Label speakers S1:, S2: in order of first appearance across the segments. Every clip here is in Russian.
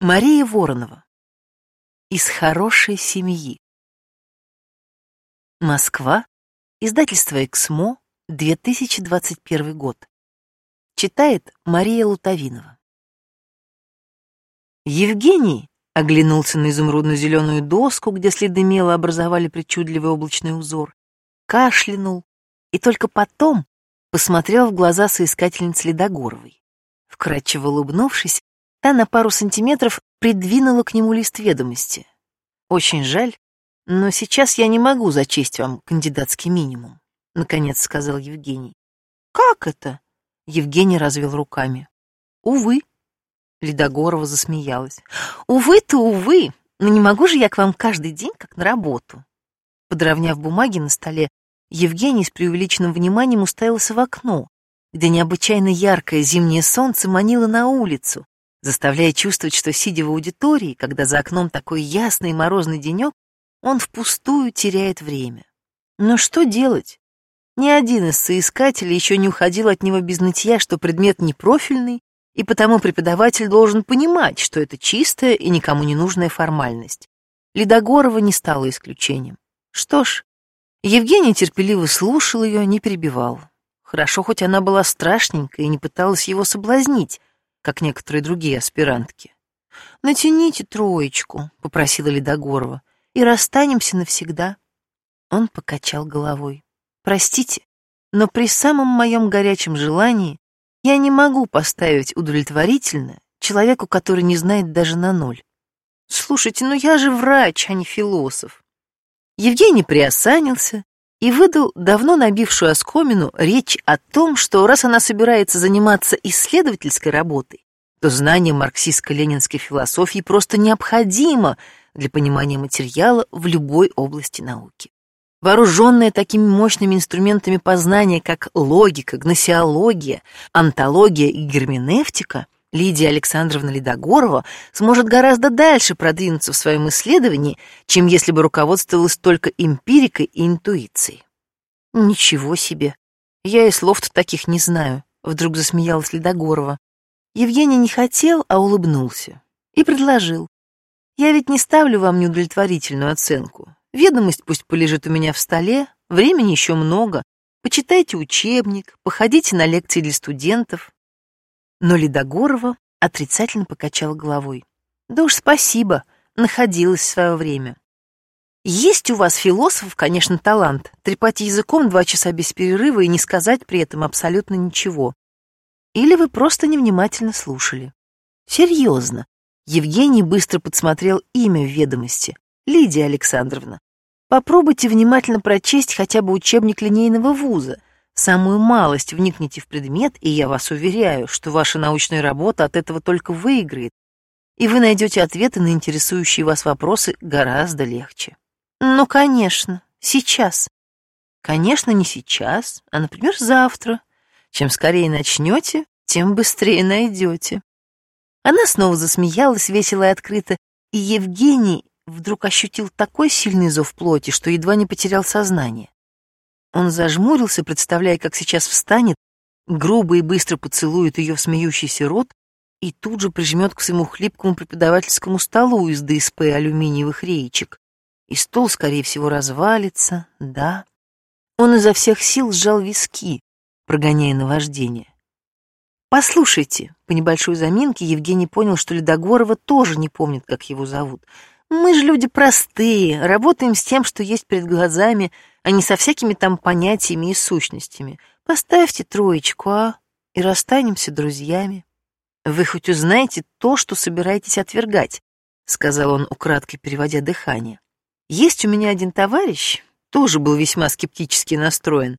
S1: Мария Воронова. Из хорошей семьи. Москва. Издательство «Эксмо», 2021 год. Читает Мария Лутовинова. Евгений оглянулся на изумрудно-зеленую доску, где следы мела образовали причудливый облачный узор, кашлянул и только потом посмотрел в глаза соискательницы Ледогоровой. Вкратчиво улыбнувшись, Та на пару сантиметров придвинула к нему лист ведомости. «Очень жаль, но сейчас я не могу зачесть вам кандидатский минимум», — наконец сказал Евгений. «Как это?» — Евгений развел руками. «Увы». Ледогорова засмеялась. «Увы-то, увы, но не могу же я к вам каждый день как на работу». Подровняв бумаги на столе, Евгений с преувеличенным вниманием уставился в окно, где необычайно яркое зимнее солнце манило на улицу, заставляя чувствовать, что, сидя в аудитории, когда за окном такой ясный морозный денек, он впустую теряет время. Но что делать? Ни один из соискателей еще не уходил от него без нытья, что предмет непрофильный, и потому преподаватель должен понимать, что это чистая и никому не нужная формальность. Ледогорова не стала исключением. Что ж, Евгений терпеливо слушал ее, не перебивал. Хорошо, хоть она была страшненькая и не пыталась его соблазнить, как некоторые другие аспирантки. «Натяните троечку», — попросила Ледогорова, — «и расстанемся навсегда». Он покачал головой. «Простите, но при самом моем горячем желании я не могу поставить удовлетворительно человеку, который не знает даже на ноль. Слушайте, ну я же врач, а не философ». Евгений приосанился и выдал давно набившую оскомину речь о том, что раз она собирается заниматься исследовательской работой, то знание марксистско-ленинской философии просто необходимо для понимания материала в любой области науки. Вооруженная такими мощными инструментами познания, как логика, гносеология, антология и герменевтика, Лидия Александровна Ледогорова сможет гораздо дальше продвинуться в своем исследовании, чем если бы руководствовалась только эмпирикой и интуицией. Ничего себе. Я и слов-то таких не знаю, вдруг засмеялась Ледогорова. Евгений не хотел, а улыбнулся и предложил. Я ведь не ставлю вам неудовлетворительную оценку. Ведомость пусть полежит у меня в столе, времени еще много. Почитайте учебник, походите на лекции для студентов, но Ледогорова отрицательно покачала головой. Да уж спасибо, находилась в свое время. Есть у вас, философов, конечно, талант, трепать языком два часа без перерыва и не сказать при этом абсолютно ничего. Или вы просто невнимательно слушали. Серьезно. Евгений быстро подсмотрел имя в ведомости. Лидия Александровна. Попробуйте внимательно прочесть хотя бы учебник линейного вуза. Самую малость вникните в предмет, и я вас уверяю, что ваша научная работа от этого только выиграет, и вы найдете ответы на интересующие вас вопросы гораздо легче. Ну, конечно, сейчас. Конечно, не сейчас, а, например, завтра. Чем скорее начнете, тем быстрее найдете. Она снова засмеялась весело и открыто, и Евгений вдруг ощутил такой сильный зов плоти, что едва не потерял сознание. Он зажмурился, представляя, как сейчас встанет, грубо и быстро поцелует ее в смеющийся рот и тут же прижмет к своему хлипкому преподавательскому столу из ДСП алюминиевых реечек. И стол, скорее всего, развалится, да. Он изо всех сил сжал виски, прогоняя наваждение. «Послушайте», — по небольшой заминке Евгений понял, что Ледогорова тоже не помнит, как его зовут. «Мы же люди простые, работаем с тем, что есть перед глазами, а не со всякими там понятиями и сущностями. Поставьте троечку, а, и расстанемся друзьями. Вы хоть узнаете то, что собираетесь отвергать, сказал он, украдкой переводя дыхание. Есть у меня один товарищ, тоже был весьма скептически настроен,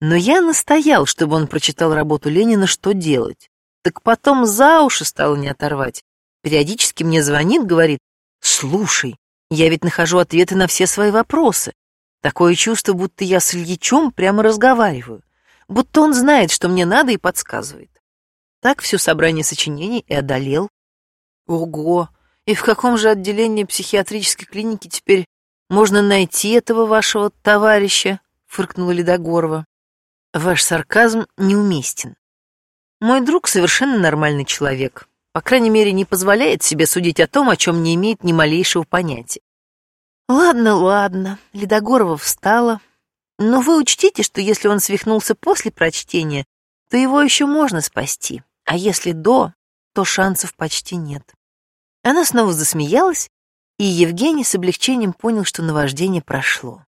S1: но я настоял, чтобы он прочитал работу Ленина «Что делать». Так потом за уши стало не оторвать. Периодически мне звонит, говорит, «Слушай, я ведь нахожу ответы на все свои вопросы. Такое чувство, будто я с Ильичом прямо разговариваю, будто он знает, что мне надо и подсказывает. Так все собрание сочинений и одолел. Ого! И в каком же отделении психиатрической клиники теперь можно найти этого вашего товарища? Фыркнула Ледогорова. Ваш сарказм неуместен. Мой друг совершенно нормальный человек. По крайней мере, не позволяет себе судить о том, о чем не имеет ни малейшего понятия. Ладно, ладно, Ледогорова встала. Но вы учтите, что если он свихнулся после прочтения, то его еще можно спасти. А если до, то шансов почти нет. Она снова засмеялась, и Евгений с облегчением понял, что наваждение прошло.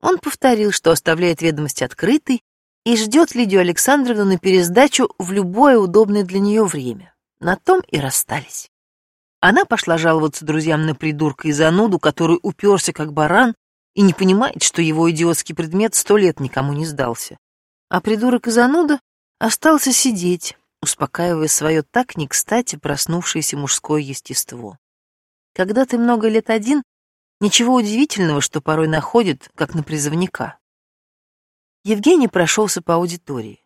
S1: Он повторил, что оставляет ведомость открытой и ждет Лидию Александровну на пересдачу в любое удобное для нее время. На том и расстались. Она пошла жаловаться друзьям на придурка и зануду, который уперся как баран и не понимает, что его идиотский предмет сто лет никому не сдался. А придурок и зануда остался сидеть, успокаивая свое так не кстати проснувшееся мужское естество. Когда ты много лет один, ничего удивительного, что порой находит, как на призывника. Евгений прошелся по аудитории.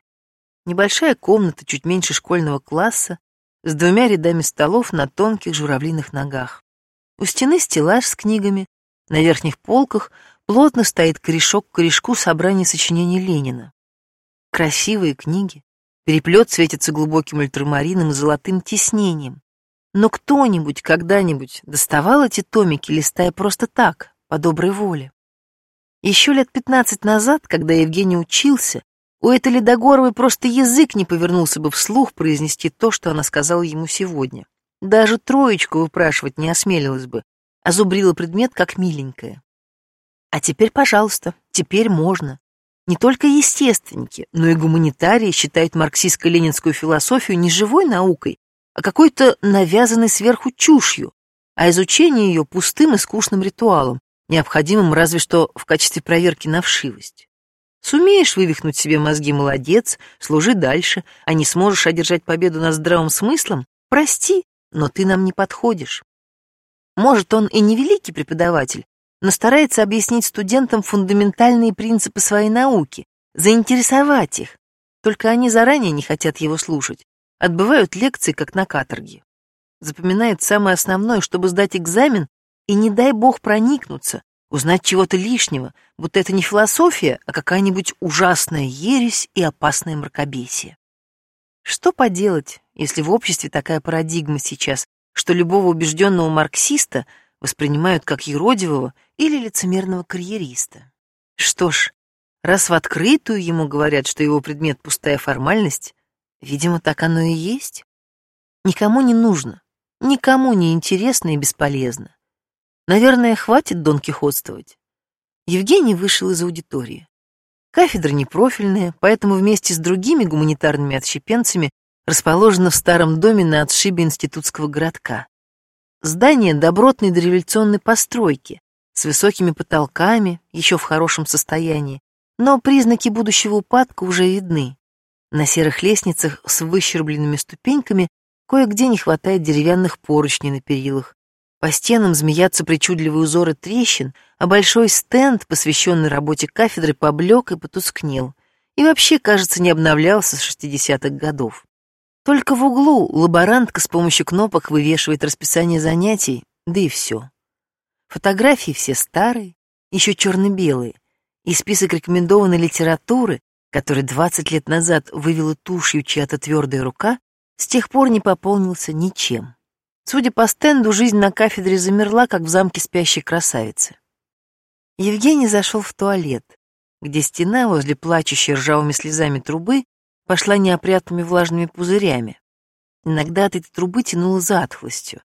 S1: Небольшая комната, чуть меньше школьного класса, с двумя рядами столов на тонких журавлиных ногах. У стены стеллаж с книгами, на верхних полках плотно стоит корешок к корешку собрания сочинений Ленина. Красивые книги, Переплет светится глубоким ультрамарином и золотым тиснением. Но кто-нибудь когда-нибудь доставал эти томики, листая просто так, по доброй воле? Еще лет пятнадцать назад, когда Евгений учился, у этой Ледогоровой просто язык не повернулся бы вслух произнести то, что она сказала ему сегодня. Даже троечку выпрашивать не осмелилась бы, а зубрила предмет как миленькая. А теперь, пожалуйста, теперь можно. Не только естественники, но и гуманитарии считают марксистско-ленинскую философию не живой наукой, а какой-то навязанной сверху чушью, а изучение ее пустым и скучным ритуалом, необходимым разве что в качестве проверки на вшивость. Сумеешь вывихнуть себе мозги, молодец, служи дальше, а не сможешь одержать победу над здравым смыслом, прости, но ты нам не подходишь. Может, он и не великий преподаватель, но старается объяснить студентам фундаментальные принципы своей науки, заинтересовать их. Только они заранее не хотят его слушать, отбывают лекции, как на каторге. Запоминают самое основное, чтобы сдать экзамен, и не дай бог проникнуться, узнать чего-то лишнего, будто это не философия, а какая-нибудь ужасная ересь и опасное мракобесие. Что поделать, если в обществе такая парадигма сейчас, что любого убежденного марксиста воспринимают как юродивого или лицемерного карьериста. Что ж, раз в открытую ему говорят, что его предмет пустая формальность, видимо, так оно и есть. Никому не нужно, никому не интересно и бесполезно. Наверное, хватит Дон Кихотствовать. Евгений вышел из аудитории. Кафедра непрофильная, поэтому вместе с другими гуманитарными отщепенцами расположена в старом доме на отшибе институтского городка. Здание добротной дореволюционной постройки, с высокими потолками, еще в хорошем состоянии, но признаки будущего упадка уже видны. На серых лестницах с выщербленными ступеньками кое-где не хватает деревянных поручней на перилах. По стенам змеятся причудливые узоры трещин, а большой стенд, посвященный работе кафедры, поблек и потускнел. И вообще, кажется, не обновлялся с шестидесятых годов. Только в углу лаборантка с помощью кнопок вывешивает расписание занятий, да и все. Фотографии все старые, еще черно-белые, и список рекомендованной литературы, который 20 лет назад вывела тушью чья-то твердая рука, с тех пор не пополнился ничем. Судя по стенду, жизнь на кафедре замерла, как в замке спящей красавицы. Евгений зашел в туалет, где стена возле плачущей ржавыми слезами трубы пошла неопрятными влажными пузырями. Иногда от этой трубы тянуло затхлостью.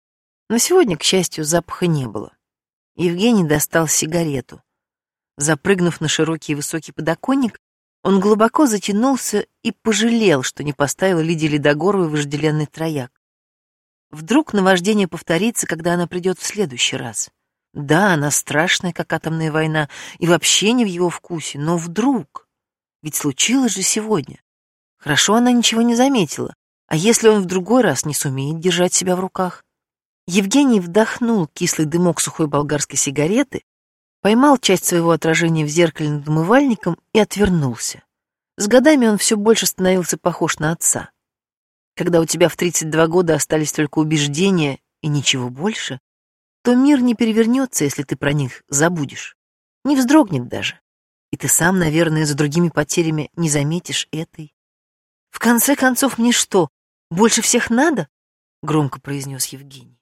S1: Но сегодня, к счастью, запаха не было. Евгений достал сигарету. Запрыгнув на широкий и высокий подоконник, он глубоко затянулся и пожалел, что не поставил Лидии Ледогоровой вожделенный трояк. Вдруг наваждение повторится, когда она придет в следующий раз. Да, она страшная, как атомная война, и вообще не в его вкусе, но вдруг... Ведь случилось же сегодня. Хорошо она ничего не заметила. А если он в другой раз не сумеет держать себя в руках? Евгений вдохнул кислый дымок сухой болгарской сигареты, поймал часть своего отражения в зеркале над умывальником и отвернулся. С годами он все больше становился похож на отца. Когда у тебя в 32 года остались только убеждения и ничего больше, то мир не перевернется, если ты про них забудешь. Не вздрогнет даже. И ты сам, наверное, за другими потерями не заметишь этой. В конце концов, мне что, больше всех надо? громко произнес Евгений.